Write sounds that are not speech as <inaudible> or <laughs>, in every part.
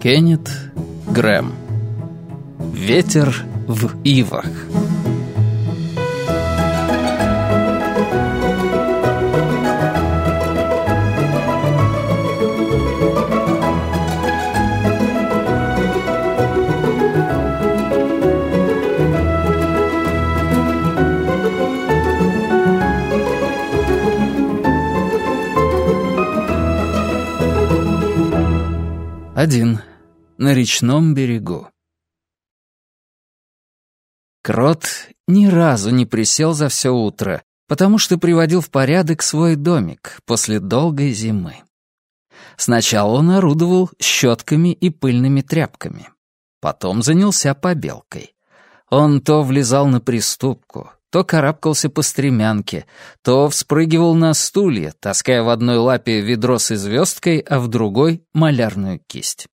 Кеннет Грэм Ветер в ивах Один. На речном берегу. Крот ни разу не присел за все утро, потому что приводил в порядок свой домик после долгой зимы. Сначала он орудовал щетками и пыльными тряпками. Потом занялся побелкой. Он то влезал на приступку, то карабкался по стремянке, то вспрыгивал на стулья, таская в одной лапе ведро с звездкой, а в другой — малярную кисть.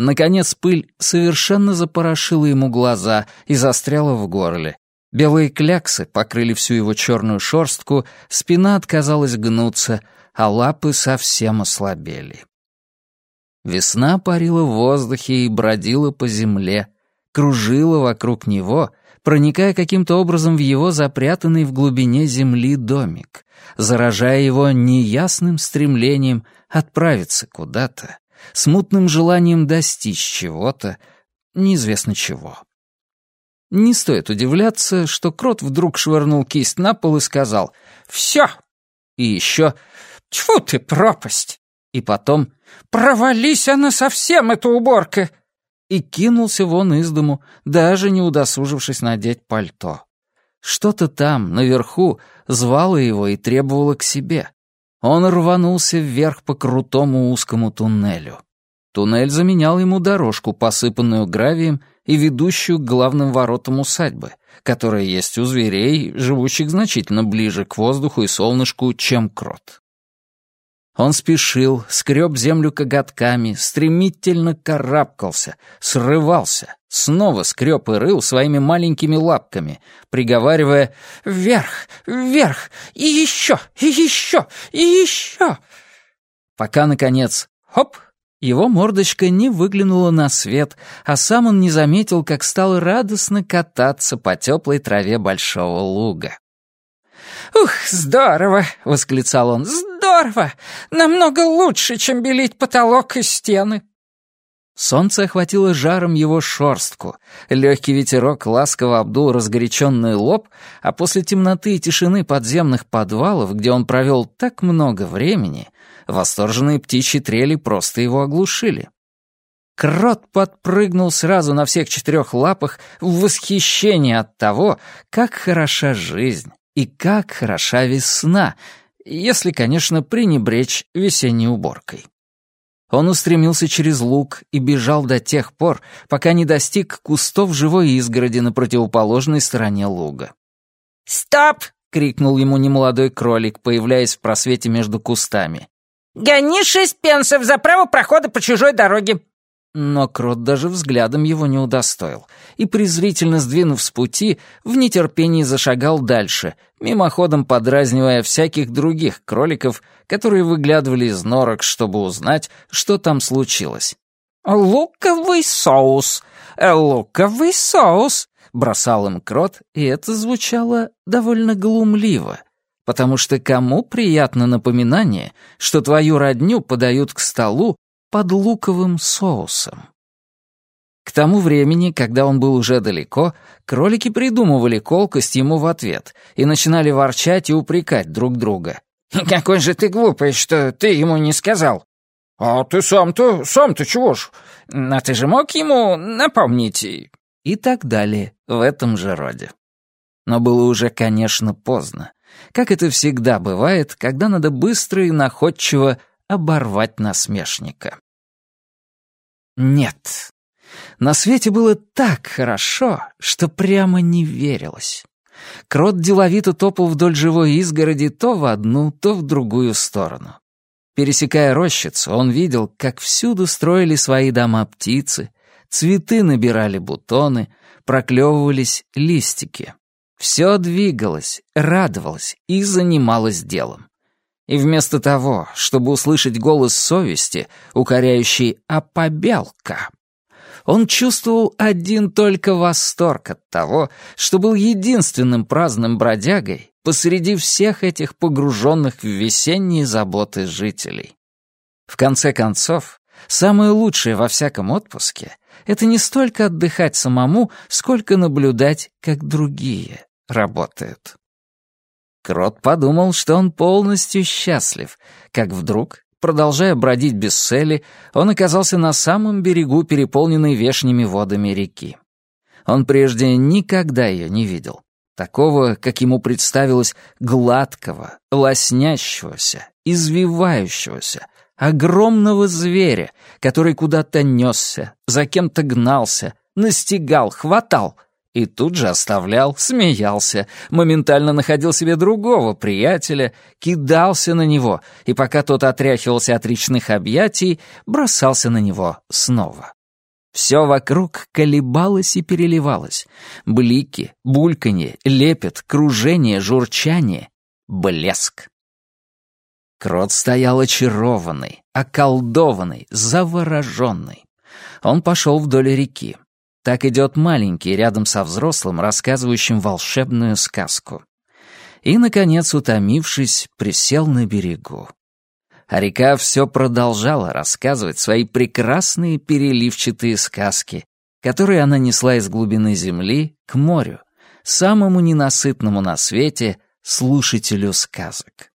Наконец пыль совершенно запорошила ему глаза и застряла в горле. Белые кляксы покрыли всю его черную шорстку, спина отказалась гнуться, а лапы совсем ослабели. Весна парила в воздухе и бродила по земле, кружила вокруг него — проникая каким-то образом в его запрятанный в глубине земли домик, заражая его неясным стремлением отправиться куда-то, смутным желанием достичь чего-то, неизвестно чего. Не стоит удивляться, что Крот вдруг швырнул кисть на пол и сказал «Все!» И еще «Тьфу ты, пропасть!» И потом «Провались она совсем, эта уборка!» и кинулся вон из дому, даже не удосужившись надеть пальто. Что-то там, наверху, звало его и требовало к себе. Он рванулся вверх по крутому узкому туннелю. Туннель заменял ему дорожку, посыпанную гравием и ведущую к главным воротам усадьбы, которая есть у зверей, живущих значительно ближе к воздуху и солнышку, чем крот. Он спешил, скреб землю коготками, стремительно карабкался, срывался, снова скреб и рыл своими маленькими лапками, приговаривая «Вверх! Вверх! И еще! И еще! И еще!» Пока, наконец, хоп, его мордочка не выглянула на свет, а сам он не заметил, как стал радостно кататься по теплой траве большого луга. «Ух, здорово!» — восклицал он. «Здорово! Намного лучше, чем белить потолок и стены!» Солнце охватило жаром его шорстку. Легкий ветерок ласково обдул разгоряченный лоб, а после темноты и тишины подземных подвалов, где он провел так много времени, восторженные птичьи трели просто его оглушили. Крот подпрыгнул сразу на всех четырех лапах в восхищении от того, как хороша жизнь. И как хороша весна, если, конечно, пренебречь весенней уборкой. Он устремился через луг и бежал до тех пор, пока не достиг кустов живой изгороди на противоположной стороне луга. «Стоп!» — крикнул ему немолодой кролик, появляясь в просвете между кустами. «Гони шесть пенсов за право прохода по чужой дороге. Но Крот даже взглядом его не удостоил, и, презрительно сдвинув с пути, в нетерпении зашагал дальше, мимоходом подразнивая всяких других кроликов, которые выглядывали из норок, чтобы узнать, что там случилось. «Луковый соус! Луковый соус!» — бросал им Крот, и это звучало довольно глумливо, потому что кому приятно напоминание, что твою родню подают к столу, под луковым соусом. К тому времени, когда он был уже далеко, кролики придумывали колкость ему в ответ и начинали ворчать и упрекать друг друга. «Какой же ты глупый, что ты ему не сказал!» «А ты сам-то, сам-то чего ж? А ты же мог ему напомнить?» И так далее, в этом же роде. Но было уже, конечно, поздно. Как это всегда бывает, когда надо быстро и находчиво оборвать насмешника. Нет. На свете было так хорошо, что прямо не верилось. Крот деловито топал вдоль живой изгороди то в одну, то в другую сторону. Пересекая рощицу, он видел, как всюду строили свои дома птицы, цветы набирали бутоны, проклевывались листики. Все двигалось, радовалось и занималось делом. И вместо того, чтобы услышать голос совести, укоряющий «А побелка», он чувствовал один только восторг от того, что был единственным праздным бродягой посреди всех этих погруженных в весенние заботы жителей. В конце концов, самое лучшее во всяком отпуске — это не столько отдыхать самому, сколько наблюдать, как другие работают. Крот подумал, что он полностью счастлив, как вдруг, продолжая бродить без цели, он оказался на самом берегу переполненной вешними водами реки. Он прежде никогда ее не видел. Такого, как ему представилось, гладкого, лоснящегося, извивающегося, огромного зверя, который куда-то несся, за кем-то гнался, настигал, хватал — и тут же оставлял, смеялся, моментально находил себе другого приятеля, кидался на него, и пока тот отряхивался от речных объятий, бросался на него снова. Все вокруг колебалось и переливалось. Блики, бульканье, лепет, кружение, журчание, блеск. Крот стоял очарованный, околдованный, завороженный. Он пошел вдоль реки. Так идет маленький рядом со взрослым, рассказывающим волшебную сказку. И, наконец, утомившись, присел на берегу. А река все продолжала рассказывать свои прекрасные переливчатые сказки, которые она несла из глубины земли к морю, самому ненасытному на свете слушателю сказок.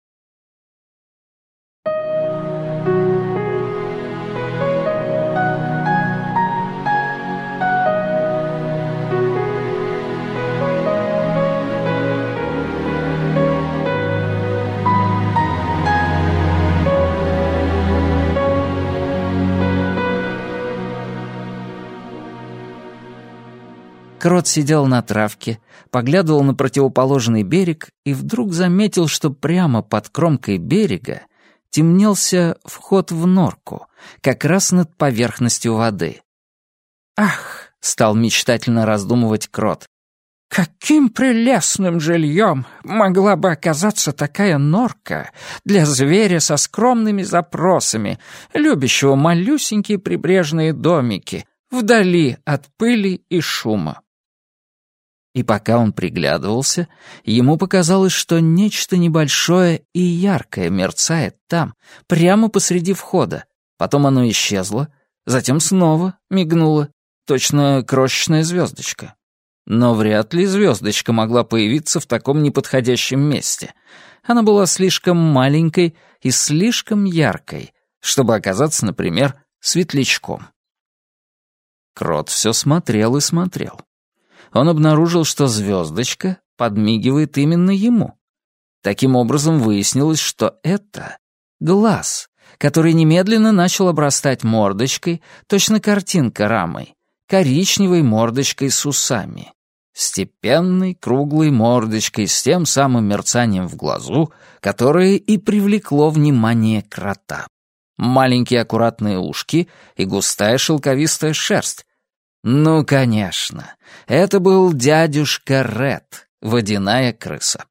Крот сидел на травке, поглядывал на противоположный берег и вдруг заметил, что прямо под кромкой берега темнелся вход в норку, как раз над поверхностью воды. «Ах!» — стал мечтательно раздумывать Крот. «Каким прелестным жильем могла бы оказаться такая норка для зверя со скромными запросами, любящего малюсенькие прибрежные домики, вдали от пыли и шума. И пока он приглядывался, ему показалось, что нечто небольшое и яркое мерцает там, прямо посреди входа. Потом оно исчезло, затем снова мигнуло, точно крошечная звездочка. Но вряд ли звездочка могла появиться в таком неподходящем месте. Она была слишком маленькой и слишком яркой, чтобы оказаться, например, светлячком. Крот все смотрел и смотрел он обнаружил, что звездочка подмигивает именно ему. Таким образом выяснилось, что это глаз, который немедленно начал обрастать мордочкой, точно картинка рамой, коричневой мордочкой с усами, степенной круглой мордочкой с тем самым мерцанием в глазу, которое и привлекло внимание крота. Маленькие аккуратные ушки и густая шелковистая шерсть, ну, конечно, это был дядюшка Ред, водяная крыса.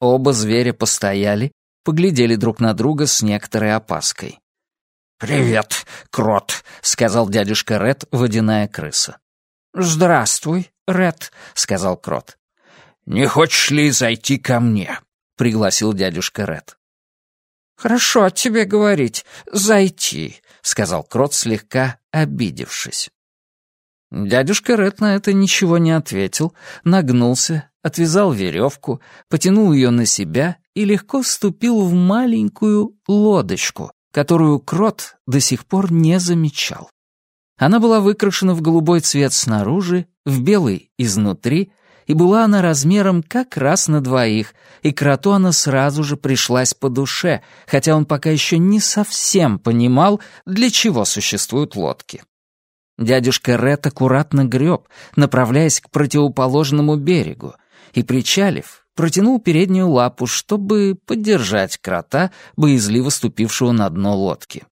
Оба зверя постояли, поглядели друг на друга с некоторой опаской. «Привет, крот», — сказал дядюшка Ред, водяная крыса. «Здравствуй, Ред», — сказал крот. «Не хочешь ли зайти ко мне?» — пригласил дядюшка Ред. «Хорошо тебе говорить. Зайти», — сказал крот, слегка обидевшись. Дядюшка Ред на это ничего не ответил, нагнулся, отвязал веревку, потянул ее на себя и легко вступил в маленькую лодочку, которую Крот до сих пор не замечал. Она была выкрашена в голубой цвет снаружи, в белый изнутри, и была она размером как раз на двоих, и кроту она сразу же пришлась по душе, хотя он пока еще не совсем понимал, для чего существуют лодки. Дядюшка Ред аккуратно греб, направляясь к противоположному берегу, и, причалив, протянул переднюю лапу, чтобы поддержать крота, боязливо ступившего на дно лодки.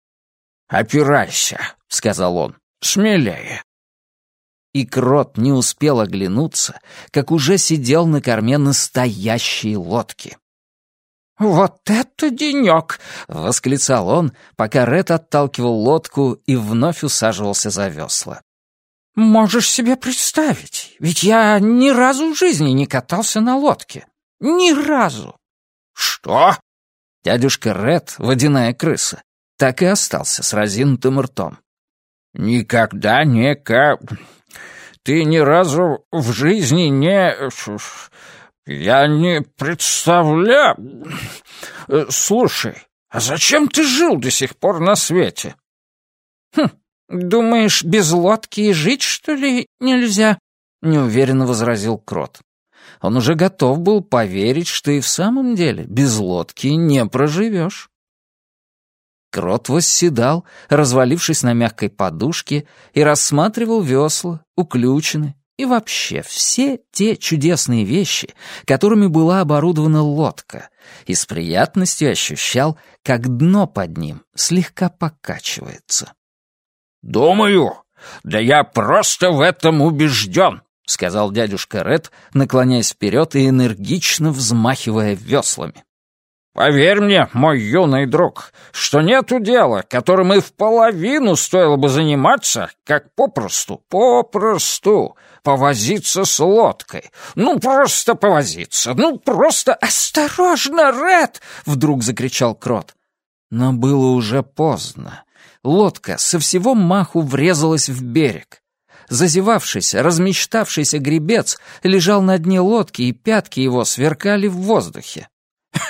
«Опирайся», — сказал он, — «смелее». И крот не успел оглянуться, как уже сидел на корме настоящей лодки. «Вот это денек!» — восклицал он, пока Ред отталкивал лодку и вновь усаживался за весла. «Можешь себе представить, ведь я ни разу в жизни не катался на лодке. Ни разу!» «Что?» Дядюшка Ред, водяная крыса, так и остался с разинутым ртом. «Никогда не ка... Ты ни разу в жизни не... Я не представляю... Слушай, а зачем ты жил до сих пор на свете?» «Хм, думаешь, без лодки и жить, что ли, нельзя?» — неуверенно возразил Крот. Он уже готов был поверить, что и в самом деле без лодки не проживешь. Крот восседал, развалившись на мягкой подушке, и рассматривал весла, уключены и вообще все те чудесные вещи, которыми была оборудована лодка, и с приятностью ощущал, как дно под ним слегка покачивается. «Думаю, да я просто в этом убежден», — сказал дядюшка Ред, наклоняясь вперед и энергично взмахивая веслами. Поверь мне, мой юный друг, что нету дела, которым и в половину стоило бы заниматься, как попросту, попросту повозиться с лодкой. Ну, просто повозиться, ну, просто... «Осторожно, Ред!» — вдруг закричал Крот. Но было уже поздно. Лодка со всего маху врезалась в берег. Зазевавшийся, размечтавшийся гребец лежал на дне лодки, и пятки его сверкали в воздухе. <laughs>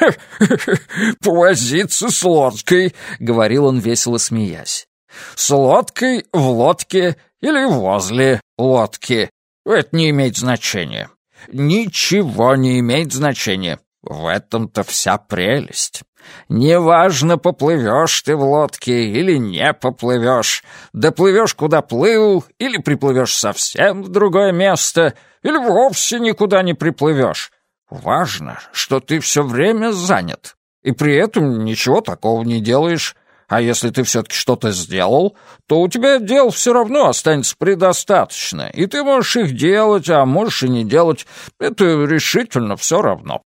«Повозиться с лодкой», — говорил он, весело смеясь. «С лодкой в лодке или возле лодки. Это не имеет значения. Ничего не имеет значения. В этом-то вся прелесть. Неважно, поплывешь ты в лодке или не поплывешь, доплывешь куда плыл, или приплывешь совсем в другое место, или вовсе никуда не приплывешь. Важно, что ты все время занят, и при этом ничего такого не делаешь. А если ты все-таки что-то сделал, то у тебя дел все равно останется предостаточно, и ты можешь их делать, а можешь и не делать. Это решительно все равно.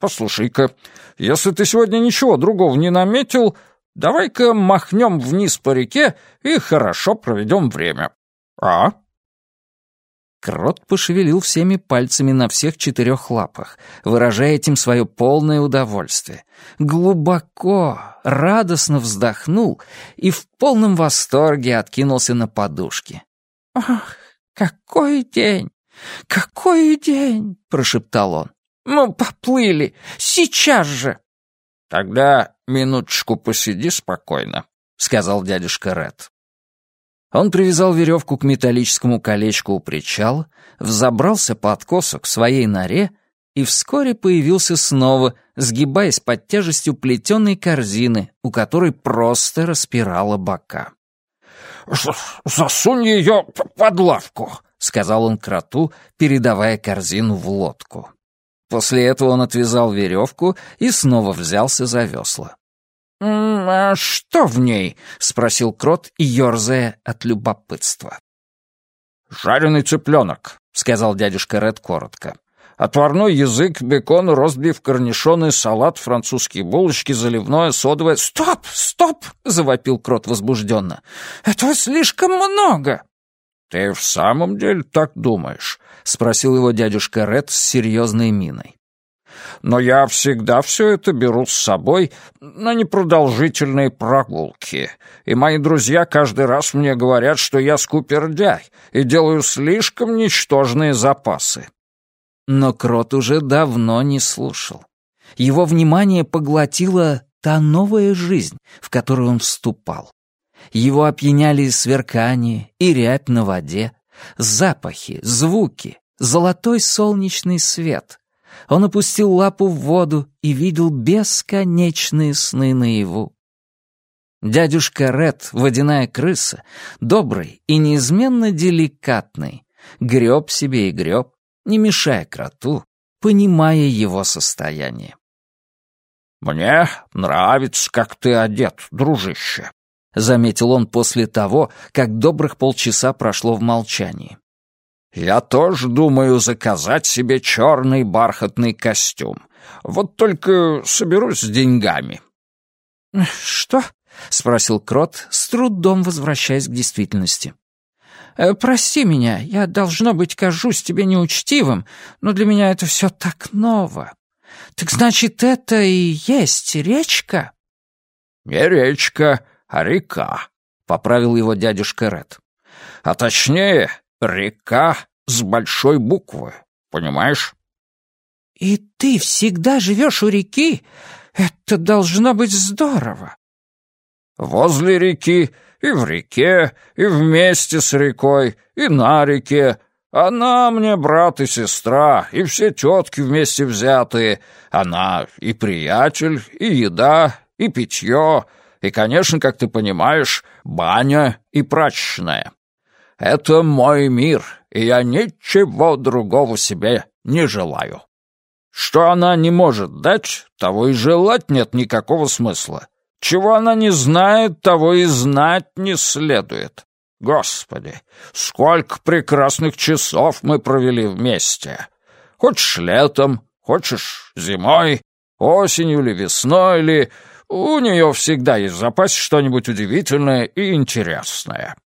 Послушай-ка, если ты сегодня ничего другого не наметил, давай-ка махнем вниз по реке и хорошо проведем время. А? Крот пошевелил всеми пальцами на всех четырех лапах, выражая этим свое полное удовольствие. Глубоко, радостно вздохнул и в полном восторге откинулся на подушки. «Ах, какой день! Какой день!» — прошептал он. «Мы поплыли! Сейчас же!» «Тогда минуточку посиди спокойно», — сказал дядюшка Ред. Он привязал веревку к металлическому колечку у причала, взобрался по откосу к своей норе и вскоре появился снова, сгибаясь под тяжестью плетеной корзины, у которой просто распирала бока. «Засунь ее под лавку», — сказал он кроту, передавая корзину в лодку. После этого он отвязал веревку и снова взялся за весла. «А что в ней?» — спросил Крот, ерзая от любопытства. «Жареный цыпленок», — сказал дядюшка Ред коротко. «Отварной язык, бекон, ростбиф, корнишоны, салат, французские булочки, заливное, содовое...» «Стоп, стоп!» — завопил Крот возбужденно. «Этого слишком много!» «Ты в самом деле так думаешь?» — спросил его дядюшка Ред с серьезной миной но я всегда все это беру с собой на непродолжительные прогулки. И мои друзья каждый раз мне говорят, что я скупердяй и делаю слишком ничтожные запасы. Но Крот уже давно не слушал. Его внимание поглотила та новая жизнь, в которую он вступал. Его опьяняли сверкание и рябь на воде, запахи, звуки, золотой солнечный свет, он опустил лапу в воду и видел бесконечные сны наяву. Дядюшка Ред, водяная крыса, добрый и неизменно деликатный, греб себе и греб, не мешая кроту, понимая его состояние. «Мне нравится, как ты одет, дружище», — заметил он после того, как добрых полчаса прошло в молчании. Я тоже думаю заказать себе черный бархатный костюм Вот только соберусь с деньгами». «Что?» — спросил Крот, с трудом возвращаясь к действительности. «Э, «Прости меня, я, должно быть, кажусь тебе неучтивым, но для меня это все так ново. Так значит, это и есть речка?» «Не речка, а река», — поправил его дядюшка Ред. «А точнее, река с большой буквы, понимаешь?» «И ты всегда живешь у реки? Это должно быть здорово!» «Возле реки, и в реке, и вместе с рекой, и на реке. Она мне брат и сестра, и все тетки вместе взятые. Она и приятель, и еда, и питье, и, конечно, как ты понимаешь, баня и прачечная. Это мой мир, и я ничего другого себе не желаю. Что она не может дать, того и желать нет никакого смысла. Чего она не знает, того и знать не следует. Господи, сколько прекрасных часов мы провели вместе. Хочешь летом, хочешь зимой, осенью или весной, или... У нее всегда есть в запасе что-нибудь удивительное и интересное.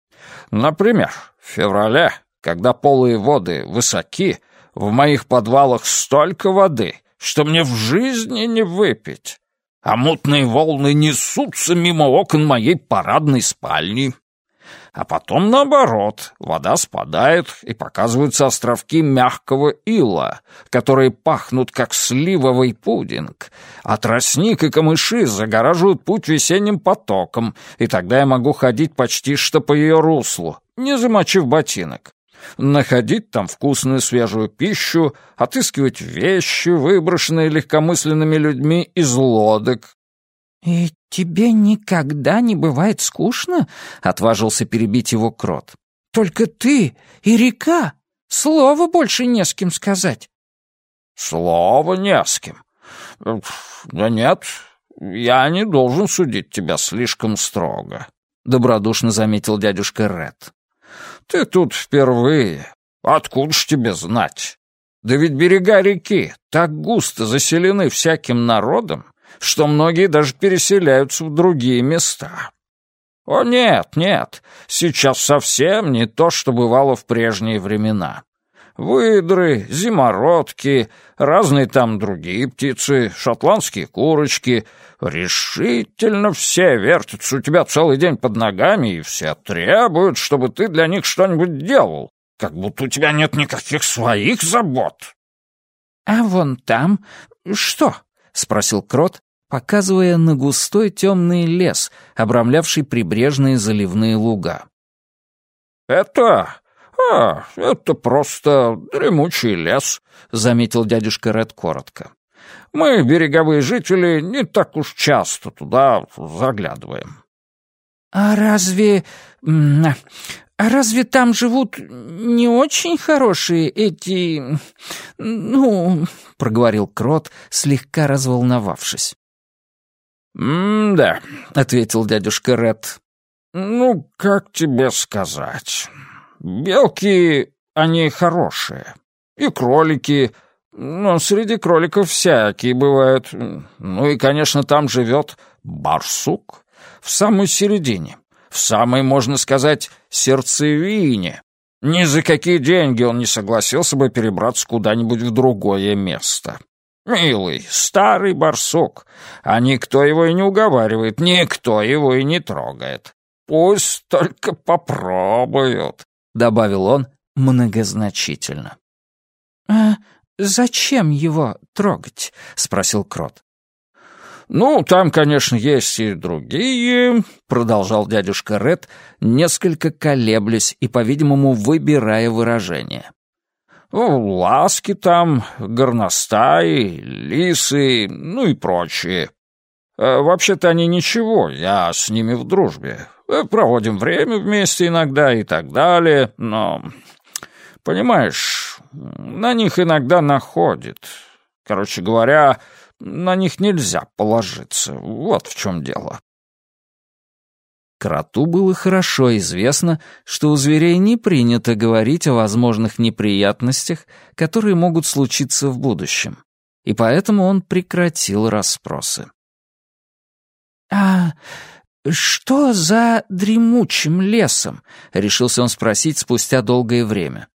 Например, в феврале, когда полые воды высоки, в моих подвалах столько воды, что мне в жизни не выпить. А мутные волны несутся мимо окон моей парадной спальни. А потом, наоборот, вода спадает, и показываются островки мягкого ила, которые пахнут, как сливовый пудинг, а тростник и камыши загораживают путь весенним потоком, и тогда я могу ходить почти что по ее руслу, не замочив ботинок. Находить там вкусную свежую пищу, отыскивать вещи, выброшенные легкомысленными людьми из лодок, «И тебе никогда не бывает скучно?» — отважился перебить его крот. «Только ты и река. Слова больше не с кем сказать». «Слова не с кем. Да нет, я не должен судить тебя слишком строго», — добродушно заметил дядюшка Ред. «Ты тут впервые. Откуда ж тебе знать? Да ведь берега реки так густо заселены всяким народом, что многие даже переселяются в другие места. О нет, нет, сейчас совсем не то, что бывало в прежние времена. Выдры, зимородки, разные там другие птицы, шотландские курочки. Решительно все вертятся у тебя целый день под ногами, и все требуют, чтобы ты для них что-нибудь делал, как будто у тебя нет никаких своих забот. — А вон там что? — спросил Крот, показывая на густой темный лес, обрамлявший прибрежные заливные луга. «Это... А, это просто дремучий лес», — заметил дядюшка Ред коротко. «Мы, береговые жители, не так уж часто туда заглядываем». «А разве... А разве там живут не очень хорошие эти... ну...» — проговорил Крот, слегка разволновавшись. «М-да», — ответил дядюшка Ред. «Ну, как тебе сказать? Белки, они хорошие. И кролики. Но среди кроликов всякие бывают. Ну и, конечно, там живет барсук. В самой середине. В самой, можно сказать, сердцевине. Ни за какие деньги он не согласился бы перебраться куда-нибудь в другое место. Милый, старый барсук, а никто его и не уговаривает, никто его и не трогает. Пусть только попробуют», — добавил он многозначительно. «А зачем его трогать?» — спросил Крот. «Ну, там, конечно, есть и другие», — продолжал дядюшка Ред, несколько колеблясь и, по-видимому, выбирая выражение. Ну, ласки там, горностаи, лисы, ну и прочие. Э, вообще-то они ничего, я с ними в дружбе. Э, проводим время вместе иногда и так далее, но... Понимаешь, на них иногда находит. Короче говоря, на них нельзя положиться. Вот в чем дело. Кроту было хорошо известно, что у зверей не принято говорить о возможных неприятностях, которые могут случиться в будущем. и поэтому он прекратил расспросы. «А что за дремучим лесом?» — решился он спросить спустя долгое время.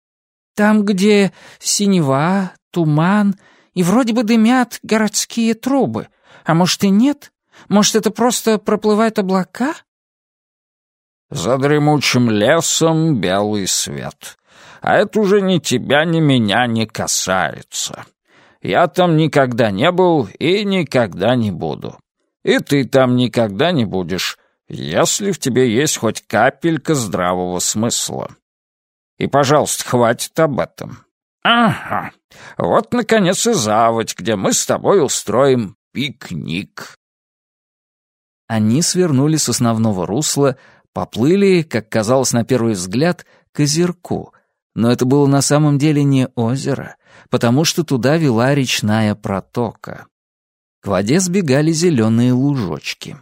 «Там, где синева, туман и вроде бы дымят городские трубы. А может и нет? Может, это просто проплывают облака?» «За дремучим лесом белый свет. А это уже ни тебя, ни меня не касается. Я там никогда не был и никогда не буду. И ты там никогда не будешь, если в тебе есть хоть капелька здравого смысла. И, пожалуйста, хватит об этом. Ага, вот, наконец, и заводь, где мы с тобой устроим пикник. Они свернули с основного русла, поплыли, как казалось на первый взгляд, к озерку, но это было на самом деле не озеро, потому что туда вела речная протока. К воде сбегали зеленые лужочки.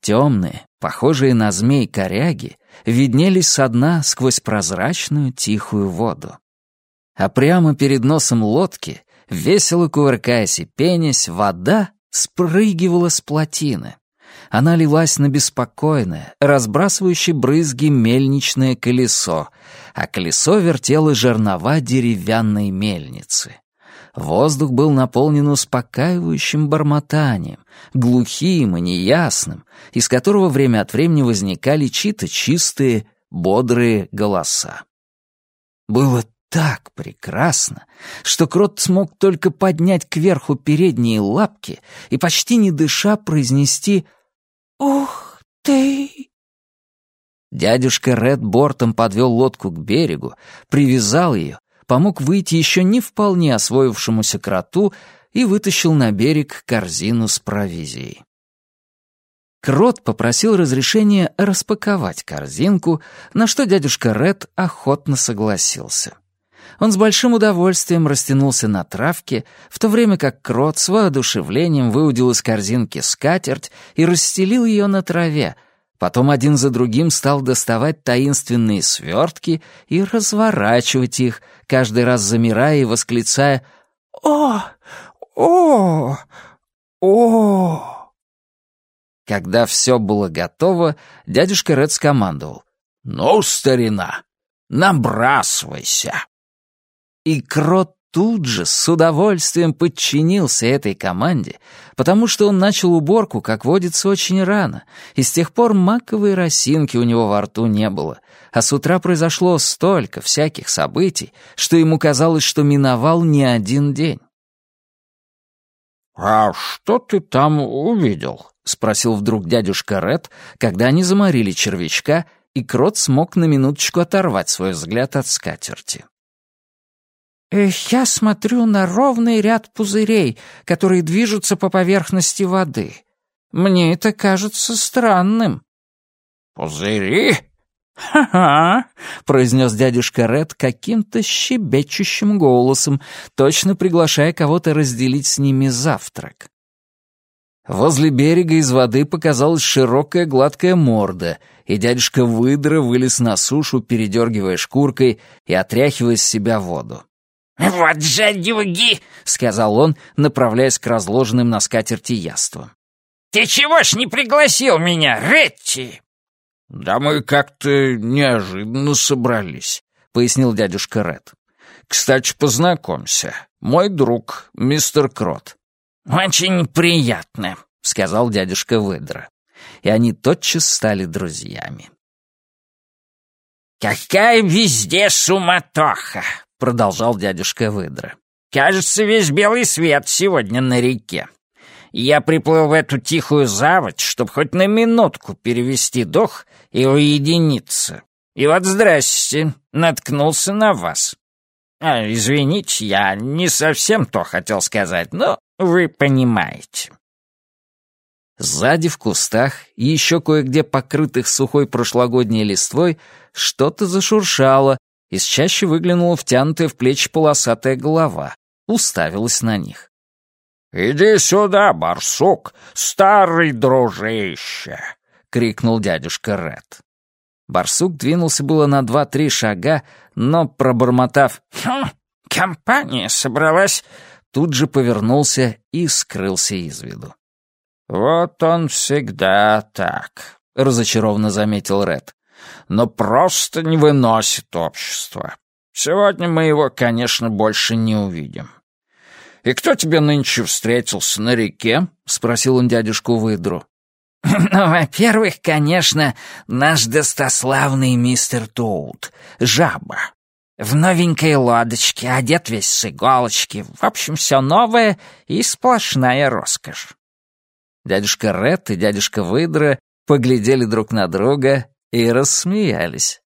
Темные, похожие на змей коряги, виднелись со дна сквозь прозрачную тихую воду. А прямо перед носом лодки, весело кувыркаясь и пенясь, вода спрыгивала с плотины. Она лилась на беспокойное, разбрасывающее брызги мельничное колесо, а колесо вертело жернова деревянной мельницы. Воздух был наполнен успокаивающим бормотанием, глухим и неясным, из которого время от времени возникали чьи-то чистые, бодрые голоса. Было так прекрасно, что Крот смог только поднять кверху передние лапки и, почти не дыша, произнести «Ух ты!». Дядюшка Ред бортом подвел лодку к берегу, привязал ее, помог выйти еще не вполне освоившемуся кроту и вытащил на берег корзину с провизией. Крот попросил разрешения распаковать корзинку, на что дядюшка Ред охотно согласился. Он с большим удовольствием растянулся на травке, в то время как Крот с воодушевлением выудил из корзинки скатерть и расстелил ее на траве, Потом один за другим стал доставать таинственные свертки и разворачивать их, каждый раз замирая и восклицая «О! О! О!». Когда все было готово, дядюшка Ред скомандовал «Ну, старина, набрасывайся!» И Крот тут же с удовольствием подчинился этой команде, потому что он начал уборку, как водится, очень рано, и с тех пор маковой росинки у него во рту не было, а с утра произошло столько всяких событий, что ему казалось, что миновал не один день. «А что ты там увидел?» — спросил вдруг дядюшка Ред, когда они заморили червячка, и Крот смог на минуточку оторвать свой взгляд от скатерти. «Я смотрю на ровный ряд пузырей, которые движутся по поверхности воды. Мне это кажется странным». «Пузыри?» «Ха-ха», — произнес дядюшка Ред каким-то щебечущим голосом, точно приглашая кого-то разделить с ними завтрак. Возле берега из воды показалась широкая гладкая морда, и дядюшка выдра вылез на сушу, передергивая шкуркой и отряхивая с себя воду. «Вот жадюги!» — сказал он, направляясь к разложенным на скатерти яствам. «Ты чего ж не пригласил меня, Ретти?» «Да мы как-то неожиданно собрались», — пояснил дядюшка Ред. «Кстати, познакомься. Мой друг, мистер Крот». «Очень приятно», — сказал дядюшка Выдра. И они тотчас стали друзьями. «Какая везде суматоха!» — продолжал дядюшка Выдра. «Кажется, весь белый свет сегодня на реке. Я приплыл в эту тихую заводь, чтобы хоть на минутку перевести дух и уединиться. И вот здрасте, наткнулся на вас. А, извините, я не совсем то хотел сказать, но вы понимаете». Сзади в кустах еще кое-где покрытых сухой прошлогодней листвой что-то зашуршало, из чаще выглянула втянутая в плечи полосатая голова, уставилась на них. «Иди сюда, барсук, старый дружище!» — крикнул дядюшка Ред. Барсук двинулся было на два-три шага, но, пробормотав «Хм, компания собралась, тут же повернулся и скрылся из виду. «Вот он всегда так», — разочарованно заметил Ред. «Но просто не выносит общество. Сегодня мы его, конечно, больше не увидим. «И кто тебе нынче встретился на реке?» — спросил он дядюшку выдру. <clears throat> «Ну, во-первых, конечно, наш достославный мистер Тоут, жаба. В новенькой лодочке, одет весь с иголочки. В общем, все новое и сплошная роскошь». Дядюшка Ред и дядюшка Выдра поглядели друг на друга и рассмеялись.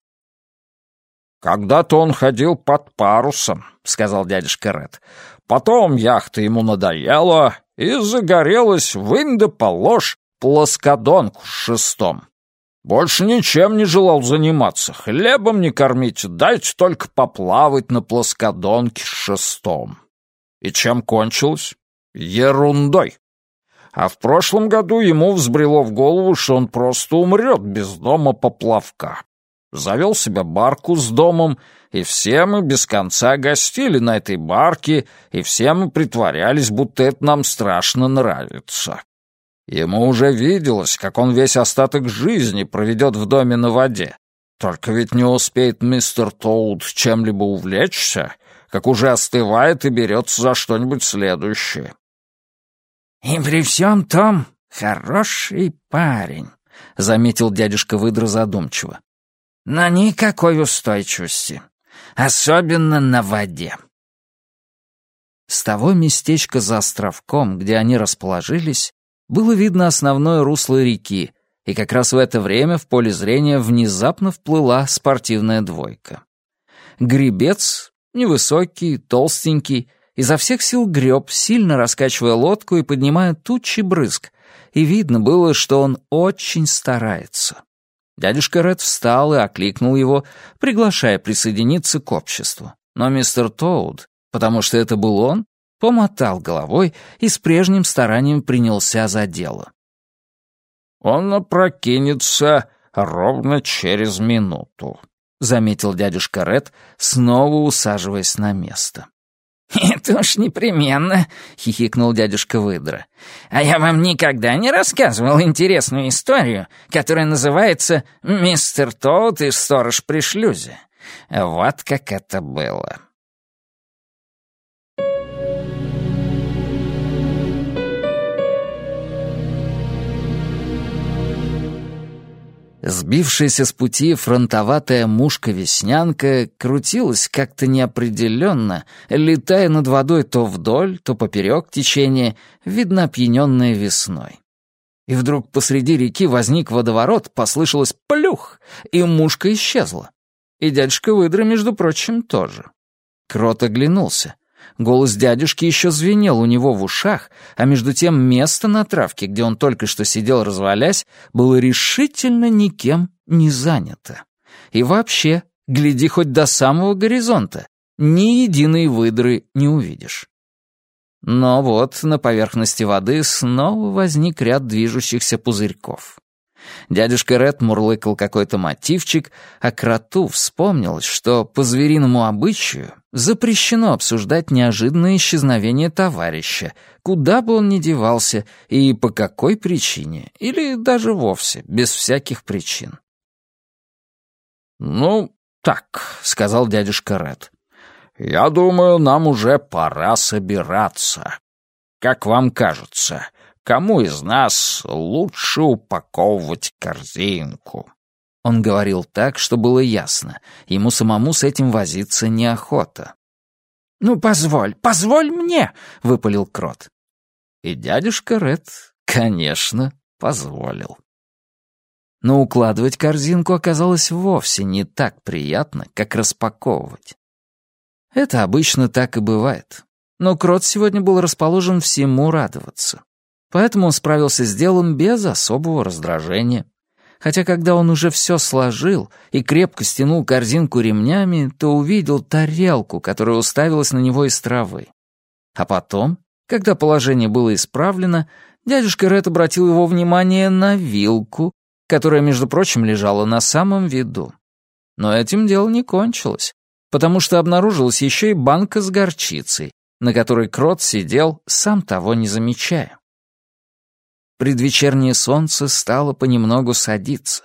«Когда-то он ходил под парусом», — сказал дядюшка Ред. Потом яхта ему надоела, и загорелась вынь да плоскодонку с шестом. Больше ничем не желал заниматься, хлебом не кормить, дайте только поплавать на плоскодонке с шестом. И чем кончилось? Ерундой. А в прошлом году ему взбрело в голову, что он просто умрет без дома поплавка. Завел себе барку с домом и все мы без конца гостили на этой барке, и все мы притворялись, будто это нам страшно нравится. Ему уже виделось, как он весь остаток жизни проведет в доме на воде. Только ведь не успеет мистер Тоуд чем-либо увлечься, как уже остывает и берется за что-нибудь следующее. «И при всем том, хороший парень», — заметил дядюшка выдра задумчиво. «Но никакой устойчивости особенно на воде. С того местечка за островком, где они расположились, было видно основное русло реки, и как раз в это время в поле зрения внезапно вплыла спортивная двойка. Гребец, невысокий, толстенький, изо всех сил греб, сильно раскачивая лодку и поднимая тучи брызг, и видно было, что он очень старается. Дядюшка Ред встал и окликнул его, приглашая присоединиться к обществу. Но мистер Тоуд, потому что это был он, помотал головой и с прежним старанием принялся за дело. «Он опрокинется ровно через минуту», — заметил дядюшка Ред, снова усаживаясь на место. <laughs> «Это уж непременно», — хихикнул дядюшка Выдра. «А я вам никогда не рассказывал интересную историю, которая называется «Мистер Тоут и сторож при шлюзе». Вот как это было». Сбившаяся с пути фронтоватая мушка-веснянка крутилась как-то неопределенно, летая над водой то вдоль, то поперек течения, видно опьяненная весной. И вдруг посреди реки возник водоворот, послышалось «плюх», и мушка исчезла. И дядюшка выдра, между прочим, тоже. Крот оглянулся. Голос дядюшки еще звенел у него в ушах, а между тем место на травке, где он только что сидел развалясь, было решительно никем не занято. И вообще, гляди хоть до самого горизонта, ни единой выдры не увидишь. Но вот на поверхности воды снова возник ряд движущихся пузырьков. Дядюшка Ред мурлыкал какой-то мотивчик, а кроту вспомнилось, что по звериному обычаю запрещено обсуждать неожиданное исчезновение товарища, куда бы он ни девался и по какой причине, или даже вовсе, без всяких причин. «Ну, так», — сказал дядюшка Ред. «Я думаю, нам уже пора собираться. Как вам кажется, кому из нас лучше упаковывать корзинку?» Он говорил так, что было ясно. Ему самому с этим возиться неохота. «Ну, позволь, позволь мне!» — выпалил Крот. И дядюшка Ред, конечно, позволил. Но укладывать корзинку оказалось вовсе не так приятно, как распаковывать. Это обычно так и бывает. Но Крот сегодня был расположен всему радоваться. Поэтому он справился с делом без особого раздражения. Хотя когда он уже все сложил и крепко стянул корзинку ремнями, то увидел тарелку, которая уставилась на него из травы. А потом, когда положение было исправлено, дядюшка Ред обратил его внимание на вилку, которая, между прочим, лежала на самом виду. Но этим дело не кончилось, потому что обнаружилась еще и банка с горчицей, на которой крот сидел, сам того не замечая. Предвечернее солнце стало понемногу садиться.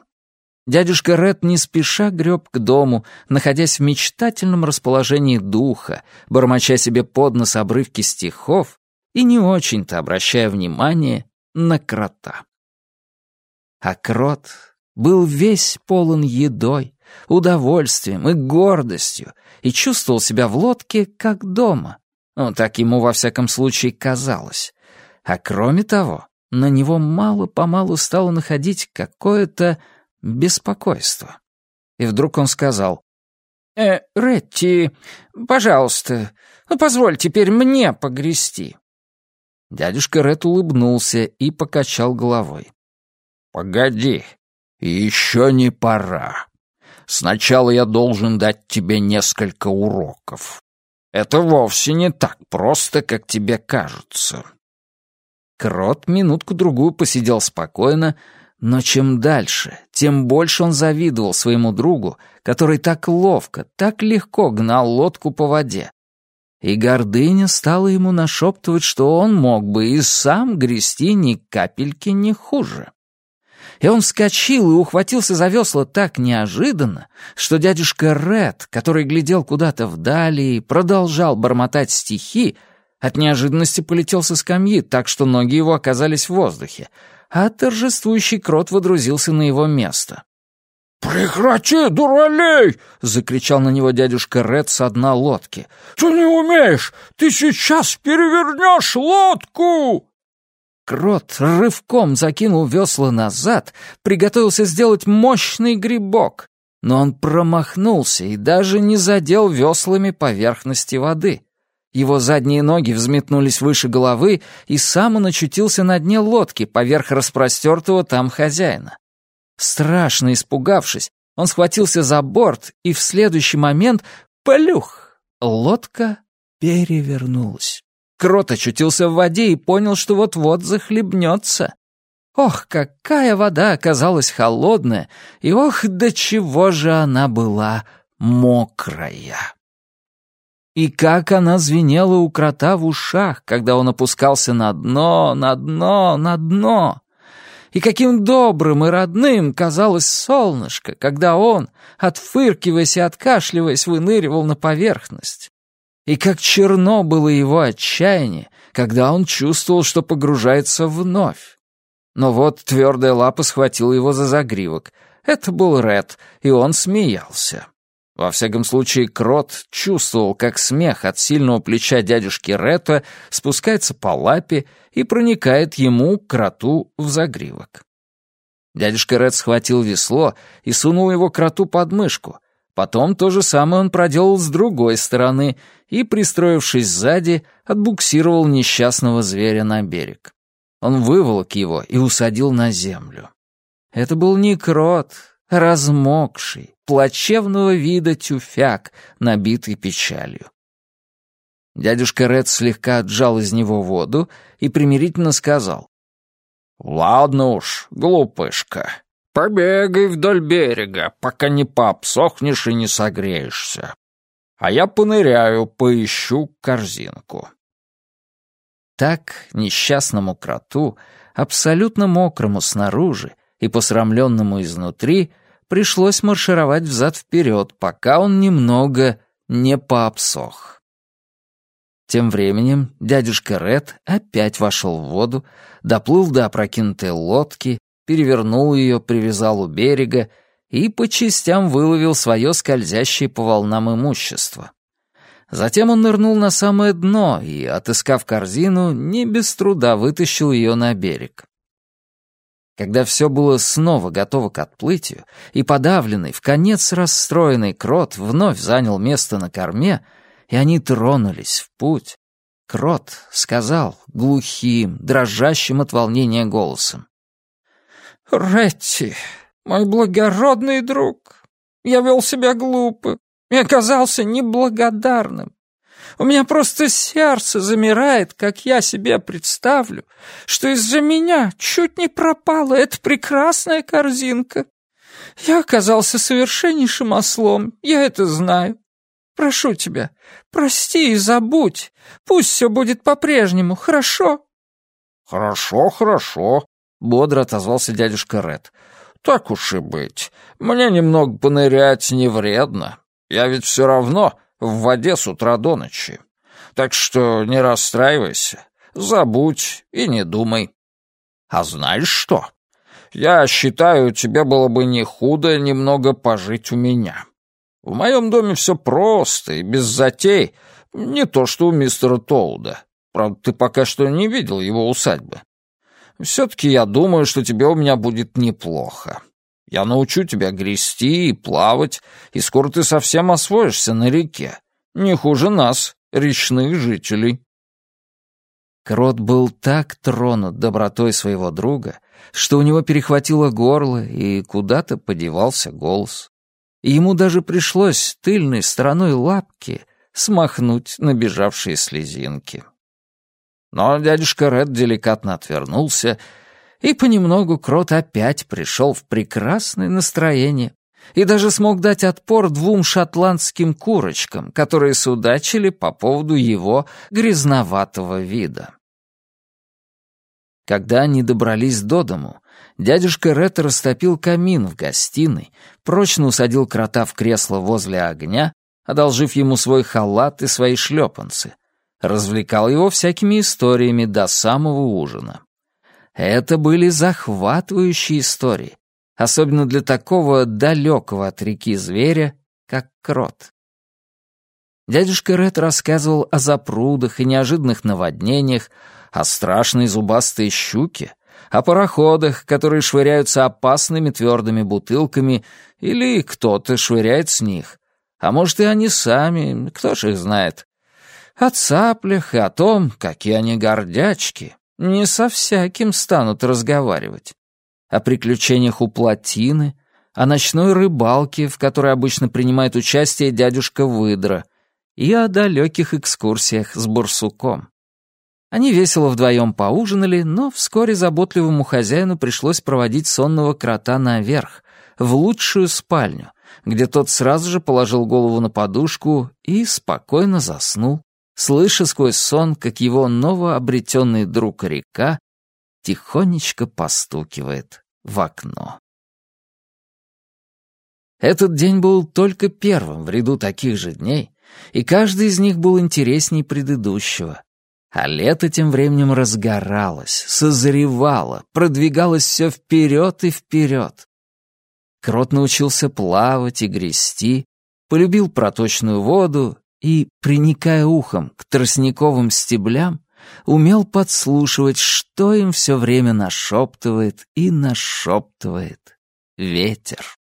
Дядюшка Ред не спеша греб к дому, находясь в мечтательном расположении духа, бормоча себе под нос обрывки стихов и не очень-то обращая внимание на крота. А крот был весь полон едой, удовольствием и гордостью и чувствовал себя в лодке как дома. Ну, так ему во всяком случае казалось. А кроме того, на него мало-помалу стало находить какое-то беспокойство. И вдруг он сказал, «Э, Ретти, пожалуйста, ну, позволь теперь мне погрести». Дядюшка Ред улыбнулся и покачал головой. «Погоди, еще не пора. Сначала я должен дать тебе несколько уроков. Это вовсе не так просто, как тебе кажется». Крот минутку-другую посидел спокойно, но чем дальше, тем больше он завидовал своему другу, который так ловко, так легко гнал лодку по воде. И гордыня стала ему нашептывать, что он мог бы и сам грести ни капельки не хуже. И он вскочил и ухватился за весла так неожиданно, что дядюшка Ред, который глядел куда-то вдали и продолжал бормотать стихи, от неожиданности полетел со скамьи, так что ноги его оказались в воздухе, а торжествующий крот водрузился на его место. «Прекрати, дуралей!» — закричал на него дядюшка Ред с дна лодки. «Ты не умеешь! Ты сейчас перевернешь лодку!» Крот рывком закинул весла назад, приготовился сделать мощный грибок, но он промахнулся и даже не задел веслами поверхности воды. Его задние ноги взметнулись выше головы, и сам он очутился на дне лодки поверх распростертого там хозяина. Страшно испугавшись, он схватился за борт, и в следующий момент — плюх! Лодка перевернулась. Крот очутился в воде и понял, что вот-вот захлебнется. Ох, какая вода оказалась холодная, и ох, до чего же она была мокрая. И как она звенела у крота в ушах, когда он опускался на дно, на дно, на дно. И каким добрым и родным казалось солнышко, когда он, отфыркиваясь и откашливаясь, выныривал на поверхность. И как черно было его отчаяние, когда он чувствовал, что погружается вновь. Но вот твердая лапа схватила его за загривок. Это был Ред, и он смеялся. Во всяком случае, Крот чувствовал, как смех от сильного плеча дядюшки Ретта спускается по лапе и проникает ему, кроту, в загривок. Дядюшка Ред схватил весло и сунул его кроту под мышку. Потом то же самое он проделал с другой стороны и, пристроившись сзади, отбуксировал несчастного зверя на берег. Он выволок его и усадил на землю. Это был не крот, а размокший, плачевного вида тюфяк, набитый печалью. Дядюшка Ред слегка отжал из него воду и примирительно сказал. «Ладно уж, глупышка, побегай вдоль берега, пока не пообсохнешь и не согреешься. А я поныряю, поищу корзинку». Так несчастному кроту, абсолютно мокрому снаружи и посрамленному изнутри, пришлось маршировать взад-вперед, пока он немного не пообсох. Тем временем дядюшка Ред опять вошел в воду, доплыл до опрокинутой лодки, перевернул ее, привязал у берега и по частям выловил свое скользящее по волнам имущество. Затем он нырнул на самое дно и, отыскав корзину, не без труда вытащил ее на берег. Когда все было снова готово к отплытию, и подавленный, в конец расстроенный крот вновь занял место на корме, и они тронулись в путь, крот сказал глухим, дрожащим от волнения голосом. «Ретти, мой благородный друг, я вел себя глупо и оказался неблагодарным. У меня просто сердце замирает, как я себе представлю, что из-за меня чуть не пропала эта прекрасная корзинка. Я оказался совершеннейшим ослом, я это знаю. Прошу тебя, прости и забудь. Пусть все будет по-прежнему, хорошо?» «Хорошо, хорошо», — бодро отозвался дядюшка Ред. «Так уж и быть. Мне немного понырять не вредно. Я ведь все равно в воде с утра до ночи. Так что не расстраивайся, забудь и не думай. А знаешь что? Я считаю, тебе было бы не худо немного пожить у меня. В моем доме все просто и без затей, не то что у мистера Тоуда. Правда, ты пока что не видел его усадьбы. Все-таки я думаю, что тебе у меня будет неплохо. Я научу тебя грести и плавать, и скоро ты совсем освоишься на реке. Не хуже нас, речных жителей». Крот был так тронут добротой своего друга, что у него перехватило горло и куда-то подевался голос. Ему даже пришлось тыльной стороной лапки смахнуть набежавшие слезинки. Но дядюшка Ред деликатно отвернулся, и понемногу Крот опять пришел в прекрасное настроение и даже смог дать отпор двум шотландским курочкам, которые судачили по поводу его грязноватого вида. Когда они добрались до дому, дядюшка Ретт растопил камин в гостиной, прочно усадил крота в кресло возле огня, одолжив ему свой халат и свои шлепанцы, развлекал его всякими историями до самого ужина. Это были захватывающие истории, особенно для такого далекого от реки зверя, как крот. Дядюшка Ред рассказывал о запрудах и неожиданных наводнениях, о страшной зубастой щуке, о пароходах, которые швыряются опасными твердыми бутылками, или кто-то швыряет с них. А может, и они сами, кто ж их знает. О цаплях и о том, какие они гордячки. Не со всяким станут разговаривать о приключениях у плотины, о ночной рыбалке, в которой обычно принимает участие дядюшка Выдра, и о далеких экскурсиях с барсуком. Они весело вдвоем поужинали, но вскоре заботливому хозяину пришлось проводить сонного крота наверх, в лучшую спальню, где тот сразу же положил голову на подушку и спокойно заснул, слыша сквозь сон, как его новообретенный друг река тихонечко постукивает в окно. Этот день был только первым в ряду таких же дней, и каждый из них был интересней предыдущего. А лето тем временем разгоралось, созревало, продвигалось все вперед и вперед. Крот научился плавать и грести, полюбил проточную воду и, приникая ухом к тростниковым стеблям, умел подслушивать, что им все время нашептывает и нашептывает ветер.